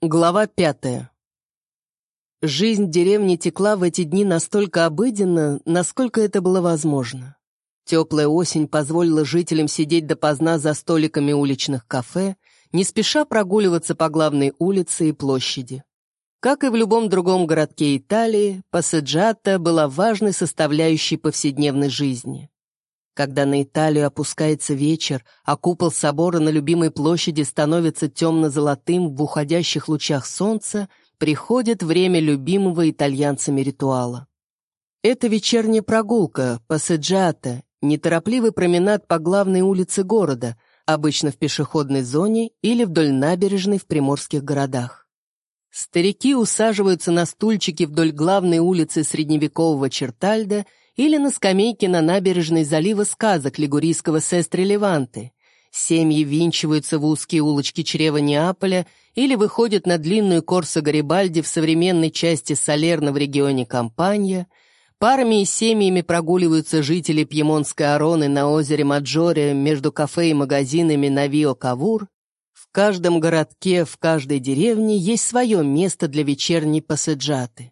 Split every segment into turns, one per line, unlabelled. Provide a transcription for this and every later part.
Глава пятая. Жизнь в деревне текла в эти дни настолько обыденно, насколько это было возможно. Теплая осень позволила жителям сидеть допоздна за столиками уличных кафе, не спеша прогуливаться по главной улице и площади. Как и в любом другом городке Италии, Пассаджата была важной составляющей повседневной жизни. Когда на Италию опускается вечер, а купол собора на любимой площади становится темно-золотым в уходящих лучах солнца, приходит время любимого итальянцами ритуала. Это вечерняя прогулка, пассаджата, неторопливый променад по главной улице города, обычно в пешеходной зоне или вдоль набережной в приморских городах. Старики усаживаются на стульчики вдоль главной улицы средневекового Чертальда или на скамейке на набережной залива сказок лигурийского сестры Леванты. Семьи винчиваются в узкие улочки чрева Неаполя или выходят на длинную Корсо Гарибальди в современной части Салерно в регионе Кампанья. Парами и семьями прогуливаются жители Пьемонской Ароны на озере Маджоре между кафе и магазинами на Вио Кавур. В каждом городке, в каждой деревне есть свое место для вечерней пассаджаты.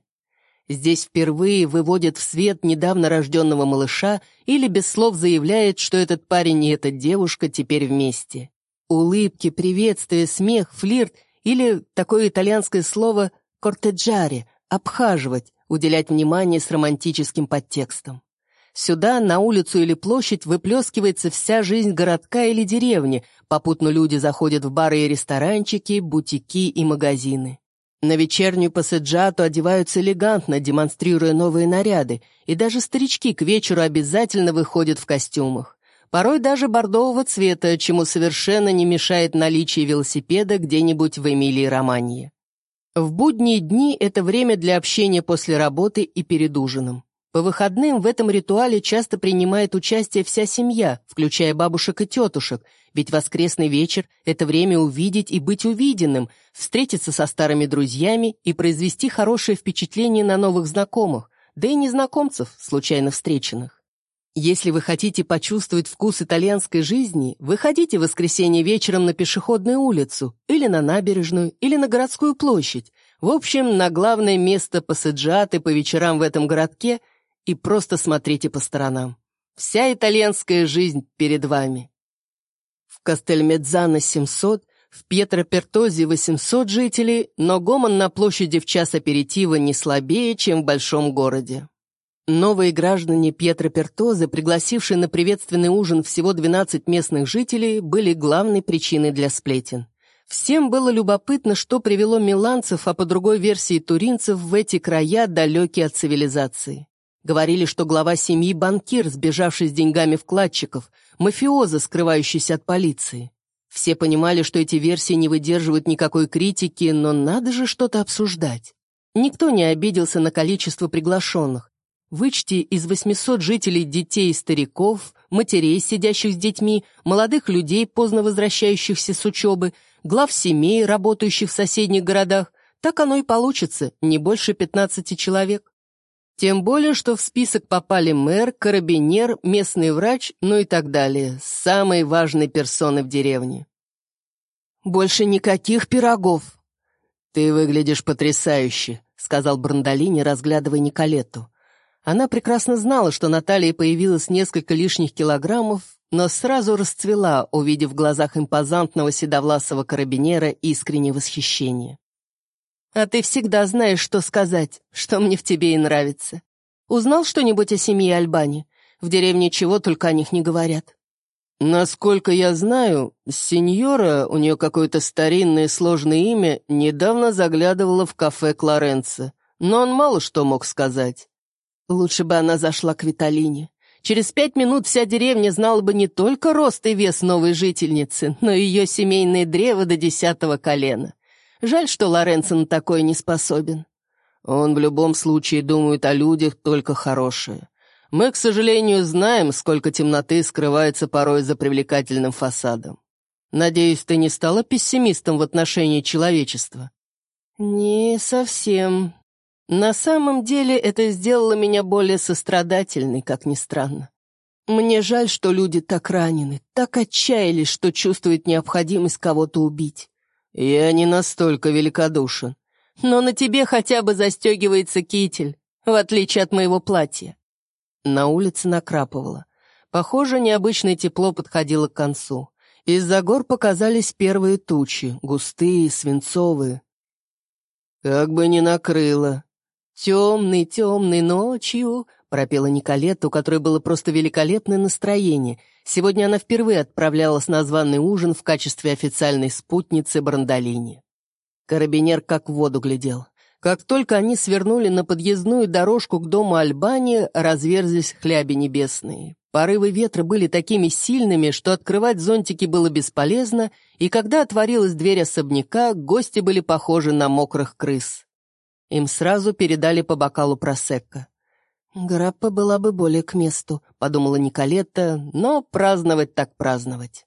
Здесь впервые выводит в свет недавно рожденного малыша или без слов заявляет, что этот парень и эта девушка теперь вместе. Улыбки, приветствия, смех, флирт или такое итальянское слово «кортеджаре» — обхаживать, уделять внимание с романтическим подтекстом. Сюда, на улицу или площадь, выплескивается вся жизнь городка или деревни, попутно люди заходят в бары и ресторанчики, бутики и магазины. На вечернюю пассаджату одеваются элегантно, демонстрируя новые наряды, и даже старички к вечеру обязательно выходят в костюмах. Порой даже бордового цвета, чему совершенно не мешает наличие велосипеда где-нибудь в Эмилии-Романье. В будние дни это время для общения после работы и перед ужином. По выходным в этом ритуале часто принимает участие вся семья, включая бабушек и тетушек, ведь воскресный вечер — это время увидеть и быть увиденным, встретиться со старыми друзьями и произвести хорошее впечатление на новых знакомых, да и незнакомцев, случайно встреченных. Если вы хотите почувствовать вкус итальянской жизни, выходите в воскресенье вечером на пешеходную улицу, или на набережную, или на городскую площадь, в общем, на главное место Пассаджаты по вечерам в этом городке и просто смотрите по сторонам. Вся итальянская жизнь перед вами. В Кастельмедзано 700, в Пьетро-Пертозе 800 жителей, но гомон на площади в час аперитива не слабее, чем в большом городе. Новые граждане Пьетро-Пертозы, пригласившие на приветственный ужин всего 12 местных жителей, были главной причиной для сплетен. Всем было любопытно, что привело миланцев, а по другой версии туринцев, в эти края, далекие от цивилизации. Говорили, что глава семьи – банкир, сбежавший с деньгами вкладчиков, мафиоза, скрывающийся от полиции. Все понимали, что эти версии не выдерживают никакой критики, но надо же что-то обсуждать. Никто не обиделся на количество приглашенных. Вычти из 800 жителей детей и стариков, матерей, сидящих с детьми, молодых людей, поздно возвращающихся с учебы, глав семей, работающих в соседних городах, так оно и получится, не больше 15 человек. Тем более, что в список попали мэр, карабинер, местный врач, ну и так далее. Самые важные персоны в деревне. «Больше никаких пирогов!» «Ты выглядишь потрясающе», — сказал Брандолини, разглядывая Николетту. Она прекрасно знала, что Наталья появилось несколько лишних килограммов, но сразу расцвела, увидев в глазах импозантного седовласого карабинера искреннее восхищение. А ты всегда знаешь, что сказать, что мне в тебе и нравится. Узнал что-нибудь о семье Альбани? В деревне чего только о них не говорят. Насколько я знаю, сеньора, у нее какое-то старинное сложное имя, недавно заглядывала в кафе Клоренцо, но он мало что мог сказать. Лучше бы она зашла к Виталине. Через пять минут вся деревня знала бы не только рост и вес новой жительницы, но и ее семейное древо до десятого колена. Жаль, что Лоренцо на такое не способен. Он в любом случае думает о людях только хорошее. Мы, к сожалению, знаем, сколько темноты скрывается порой за привлекательным фасадом. Надеюсь, ты не стала пессимистом в отношении человечества? Не совсем. На самом деле это сделало меня более сострадательной, как ни странно. Мне жаль, что люди так ранены, так отчаялись, что чувствуют необходимость кого-то убить. «Я не настолько великодушен».
«Но на тебе хотя бы застегивается китель, в отличие от моего платья».
На улице накрапывало. Похоже, необычное тепло подходило к концу. Из-за гор показались первые тучи, густые, свинцовые. «Как бы ни накрыло!» «Темный, темный ночью!» — пропела Николетта, у которой было просто великолепное настроение. Сегодня она впервые отправлялась на званый ужин в качестве официальной спутницы Брандолини. Карабинер как в воду глядел. Как только они свернули на подъездную дорожку к дому Альбани, разверзлись хляби небесные. Порывы ветра были такими сильными, что открывать зонтики было бесполезно, и когда отворилась дверь особняка, гости были похожи на мокрых крыс. Им сразу передали по бокалу просекко. «Граппа была бы более к месту», — подумала Николетта, но праздновать так праздновать.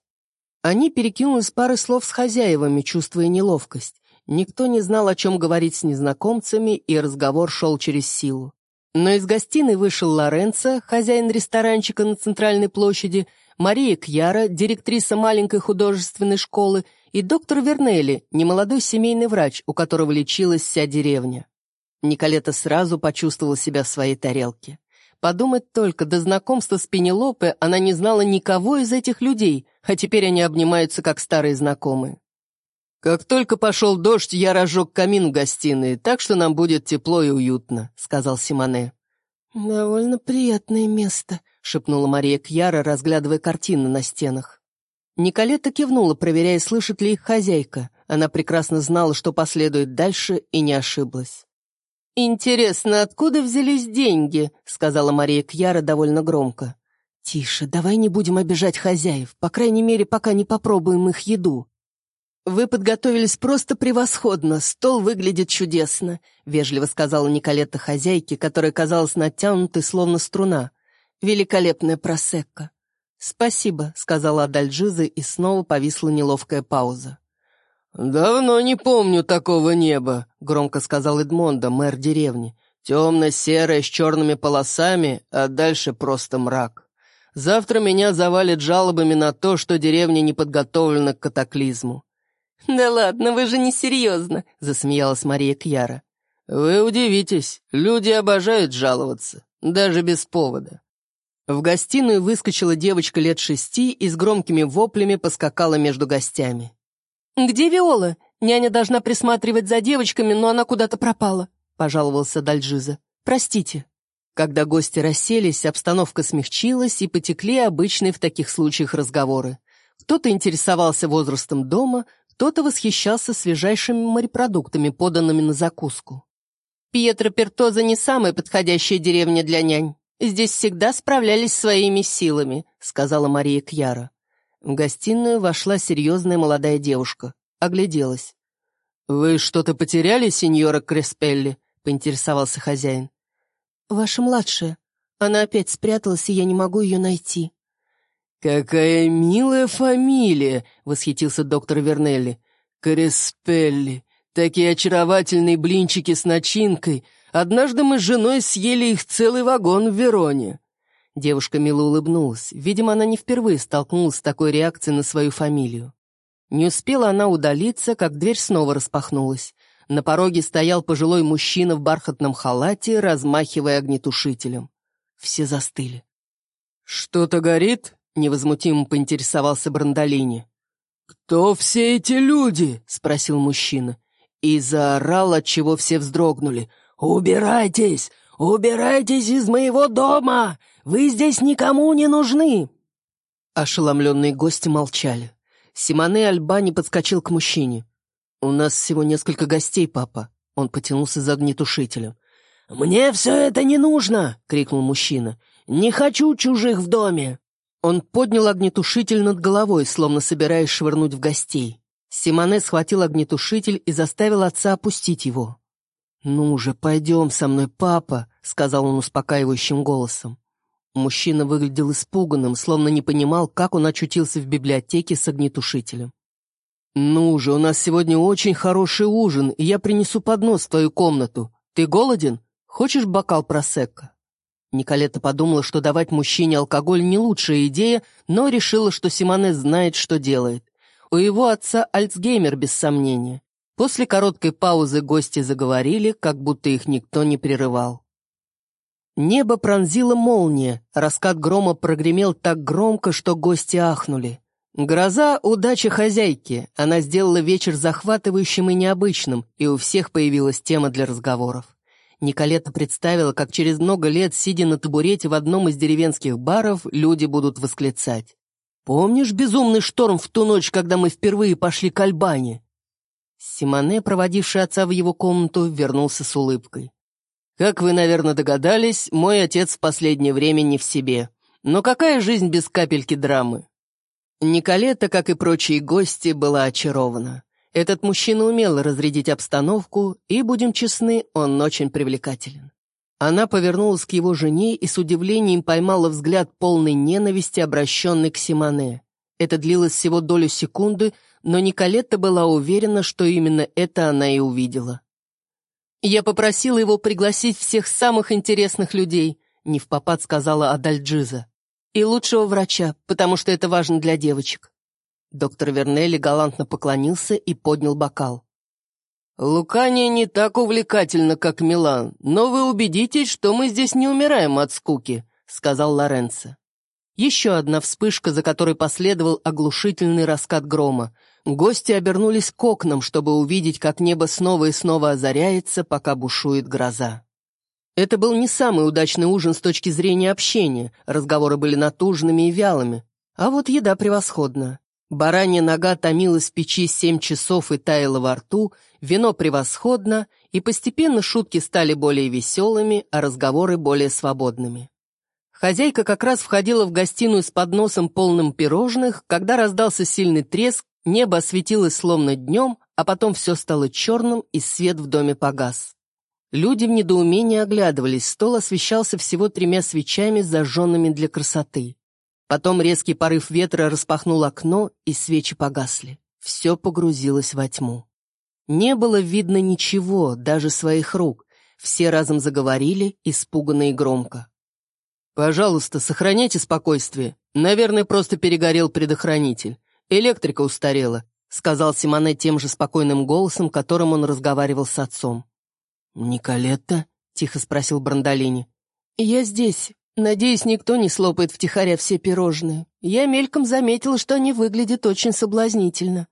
Они перекинулись пары слов с хозяевами, чувствуя неловкость. Никто не знал, о чем говорить с незнакомцами, и разговор шел через силу. Но из гостиной вышел Лоренцо, хозяин ресторанчика на центральной площади, Мария Кьяра, директриса маленькой художественной школы, и доктор Вернелли, немолодой семейный врач, у которого лечилась вся деревня. Николета сразу почувствовала себя в своей тарелке. Подумать только, до знакомства с Пенелопе она не знала никого из этих людей, а теперь они обнимаются как старые знакомые. «Как только пошел дождь, я разжег камин в гостиной, так что нам будет тепло и уютно», — сказал Симоне.
«Довольно приятное место», — шепнула Мария Кьяра, разглядывая картины на стенах.
Николета кивнула, проверяя, слышит ли их хозяйка. Она прекрасно знала, что последует дальше, и не ошиблась.
«Интересно, откуда взялись деньги?» — сказала Мария Кьяра довольно громко.
«Тише, давай не будем обижать хозяев, по крайней мере, пока не попробуем их еду», «Вы подготовились просто превосходно, стол выглядит чудесно», — вежливо сказала Николетта хозяйке, которая казалась натянутой, словно струна. «Великолепная просекка». «Спасибо», — сказала Адальджиза, и снова повисла неловкая пауза.
«Давно не помню такого неба», — громко сказал Эдмонда, мэр деревни. «Темно-серое, с черными полосами, а дальше просто мрак. Завтра меня завалит жалобами на то, что деревня не подготовлена к катаклизму.
«Да ладно, вы же не серьезно», — засмеялась Мария Кьяра.
«Вы удивитесь, люди обожают жаловаться, даже без повода».
В гостиную выскочила девочка лет шести и с громкими воплями поскакала между гостями.
«Где Виола? Няня должна присматривать за девочками, но она куда-то пропала», — пожаловался Дальджиза. «Простите».
Когда гости расселись, обстановка смягчилась, и потекли обычные в таких случаях разговоры. Кто-то интересовался возрастом дома, кто-то восхищался свежайшими морепродуктами, поданными на закуску.
«Пьетро Пертоза не самая подходящая деревня для нянь. Здесь всегда справлялись своими силами», — сказала Мария Кьяра.
В гостиную вошла серьезная молодая девушка. Огляделась.
«Вы что-то потеряли, сеньора Креспелли?» — поинтересовался хозяин.
«Ваша младшая. Она опять спряталась, и я не могу ее найти».
«Какая милая фамилия!» — восхитился доктор Вернелли. «Креспелли! Такие очаровательные блинчики с начинкой! Однажды мы с женой съели их целый вагон в Вероне!»
Девушка мило улыбнулась. Видимо, она не впервые столкнулась с такой реакцией на свою фамилию. Не успела она удалиться, как дверь снова распахнулась. На пороге стоял пожилой мужчина в бархатном халате, размахивая огнетушителем. Все застыли.
«Что-то горит?»
Невозмутимо поинтересовался Брандолини.
«Кто все эти люди?»
— спросил мужчина. И заорал, от чего все вздрогнули.
«Убирайтесь! Убирайтесь из моего дома! Вы здесь никому не нужны!»
Ошеломленные гости молчали. Симоне Альбани подскочил к мужчине. «У нас всего несколько гостей, папа». Он потянулся за огнетушителем.
«Мне все это не нужно!» — крикнул мужчина. «Не хочу чужих в доме!»
Он поднял огнетушитель над головой, словно собираясь швырнуть в гостей. Симоне схватил огнетушитель и заставил отца опустить его. «Ну же, пойдем со мной, папа», — сказал он успокаивающим голосом. Мужчина выглядел испуганным, словно не понимал, как он очутился в библиотеке с огнетушителем. «Ну же, у нас сегодня очень хороший ужин, и я принесу поднос в твою комнату. Ты голоден? Хочешь бокал просекко?» Николета подумала, что давать мужчине алкоголь не лучшая идея, но решила, что Симоне знает, что делает. У его отца Альцгеймер, без сомнения. После короткой паузы гости заговорили, как будто их никто не прерывал. Небо пронзила молния, раскат грома прогремел так громко, что гости ахнули. Гроза — удача хозяйки, она сделала вечер захватывающим и необычным, и у всех появилась тема для разговоров. Николета представила, как через много лет, сидя на табурете в одном из деревенских баров, люди будут восклицать. «Помнишь безумный шторм в ту ночь, когда мы впервые пошли к Альбане?» Симоне, проводивший отца в его комнату, вернулся с улыбкой. «Как вы, наверное, догадались, мой отец в последнее время не в себе. Но какая жизнь без капельки драмы?» Николета, как и прочие гости, была очарована. Этот мужчина умел разрядить обстановку, и, будем честны, он очень привлекателен. Она повернулась к его жене и с удивлением поймала взгляд полной ненависти, обращенный к Симоне. Это длилось всего долю секунды, но Николетта была уверена, что именно это она и увидела. «Я попросила его пригласить всех самых интересных людей», — не в попад сказала Адальджиза. «И лучшего врача, потому что это важно для девочек». Доктор Вернелли галантно поклонился и поднял бокал. «Лукания не так увлекательно, как Милан, но вы убедитесь, что мы здесь не умираем от скуки», — сказал Лоренцо. Еще одна вспышка, за которой последовал оглушительный раскат грома. Гости обернулись к окнам, чтобы увидеть, как небо снова и снова озаряется, пока бушует гроза. Это был не самый удачный ужин с точки зрения общения, разговоры были натужными и вялыми, а вот еда превосходна. Баранья нога томилась в печи семь часов и таяла во рту, вино превосходно, и постепенно шутки стали более веселыми, а разговоры более свободными. Хозяйка как раз входила в гостиную с подносом полным пирожных, когда раздался сильный треск, небо осветилось словно днем, а потом все стало черным, и свет в доме погас. Люди в недоумении оглядывались, стол освещался всего тремя свечами, зажженными для красоты. Потом резкий порыв ветра распахнул окно, и свечи погасли. Все погрузилось во тьму. Не было видно ничего, даже своих рук. Все разом заговорили, испуганно и громко. «Пожалуйста, сохраняйте спокойствие. Наверное, просто перегорел предохранитель. Электрика устарела», — сказал Симоне тем же спокойным голосом, которым он разговаривал с отцом. «Николетта?» — тихо спросил Брандолини. «Я здесь. Надеюсь, никто не слопает втихаря все пирожные. Я мельком заметила, что они выглядят очень соблазнительно.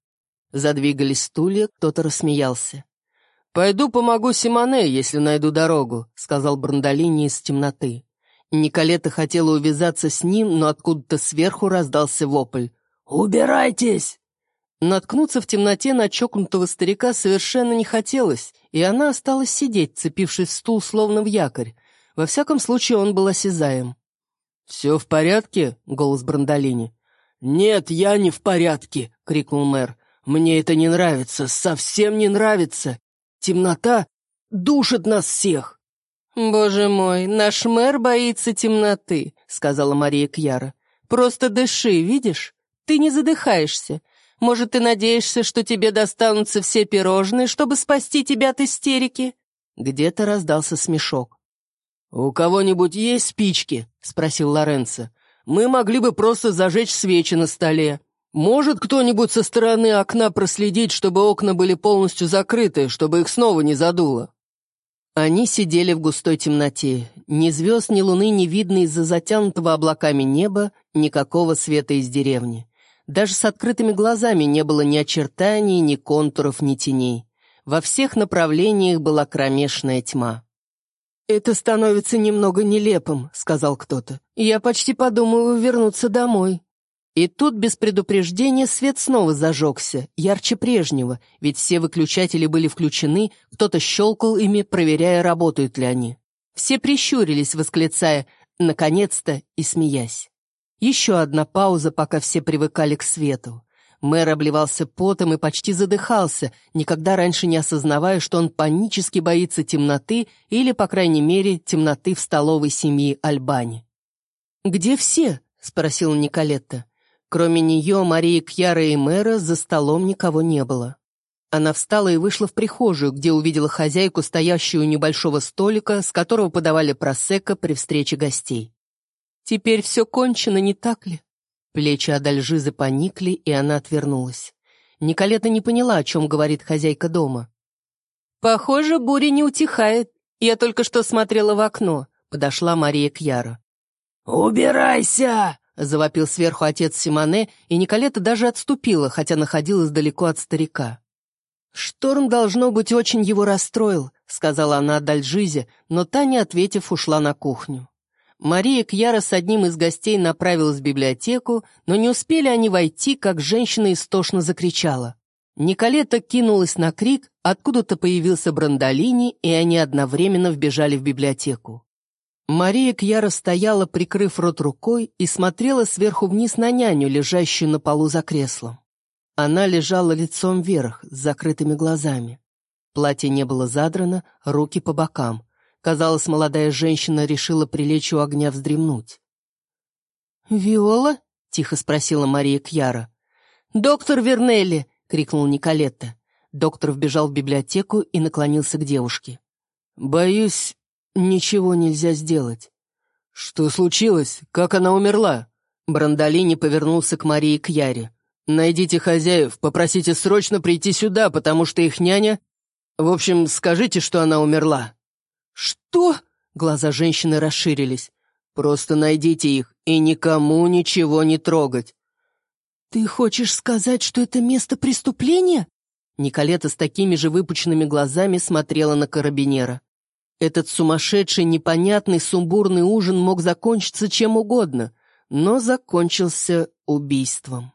Задвигались стулья, кто-то рассмеялся. «Пойду помогу Симоне, если найду дорогу», — сказал Брандолини из темноты. Николета хотела увязаться с ним, но откуда-то сверху раздался вопль. «Убирайтесь!» Наткнуться в темноте на чокнутого старика совершенно не хотелось, и она осталась сидеть, цепившись в стул, словно в якорь. Во всяком случае, он был осязаем. «Все в порядке?» — голос Брандолини. «Нет, я не в порядке!» — крикнул мэр. «Мне это не нравится, совсем не нравится! Темнота душит нас всех!»
«Боже мой, наш мэр боится темноты», — сказала Мария Кьяра. «Просто дыши, видишь? Ты не задыхаешься. Может, ты надеешься, что тебе достанутся все пирожные, чтобы спасти тебя от истерики?» Где-то раздался смешок.
«У кого-нибудь есть спички?» — спросил Лоренцо. «Мы могли бы просто зажечь свечи на столе. Может кто-нибудь со стороны окна проследить, чтобы окна были полностью закрыты, чтобы их снова не задуло?»
Они сидели в густой темноте. Ни звезд, ни луны не видно из-за затянутого облаками неба, никакого света из деревни. Даже с открытыми глазами не было ни очертаний, ни контуров, ни теней. Во всех направлениях была кромешная тьма. «Это становится немного нелепым», — сказал кто-то. «Я почти подумываю вернуться домой». И тут без предупреждения свет снова зажегся, ярче прежнего, ведь все выключатели были включены, кто-то щелкал ими, проверяя, работают ли они. Все прищурились, восклицая «наконец-то» и смеясь. Еще одна пауза, пока все привыкали к свету. Мэр обливался потом и почти задыхался, никогда раньше не осознавая, что он панически боится темноты или, по крайней мере, темноты в столовой семьи Альбани. «Где все?» — спросила Николетта. Кроме нее, Марии Кьяра и мэра за столом никого не было. Она встала и вышла в прихожую, где увидела хозяйку, стоящую у небольшого столика, с которого подавали просека при встрече гостей. «Теперь все кончено, не так ли?» Плечи Адальжизы поникли, и она отвернулась. Николета не поняла, о чем говорит хозяйка дома.
«Похоже, буря не утихает. Я только что смотрела в окно», — подошла Мария к Яру.
«Убирайся!»
— завопил сверху отец Симоне, и Николета даже отступила, хотя находилась далеко от старика. «Шторм, должно быть, очень его расстроил», — сказала она Дальжизе, но та, не ответив, ушла на кухню. Мария Кьяра с одним из гостей направилась в библиотеку, но не успели они войти, как женщина истошно закричала. Николета кинулась на крик, откуда-то появился Брандолини, и они одновременно вбежали в библиотеку. Мария Кьяра стояла, прикрыв рот рукой, и смотрела сверху вниз на няню, лежащую на полу за креслом. Она лежала лицом вверх, с закрытыми глазами. Платье не было задрано, руки по бокам. Казалось, молодая женщина решила прилечь у огня вздремнуть.
«Виола?»
— тихо спросила Мария Кьяра.
«Доктор Вернелли!» — крикнул Николетта.
Доктор вбежал в библиотеку и наклонился к девушке. «Боюсь, ничего нельзя сделать».
«Что случилось? Как она умерла?»
Брандолини повернулся к Марии Кьяре.
«Найдите хозяев, попросите срочно прийти сюда, потому что их няня... В общем, скажите, что она умерла».
«Что?» — глаза женщины расширились.
«Просто найдите их и никому ничего не трогать».
«Ты хочешь сказать, что это место преступления?»
Николета с такими же выпученными глазами смотрела на карабинера. Этот сумасшедший, непонятный, сумбурный ужин мог закончиться чем угодно, но закончился убийством.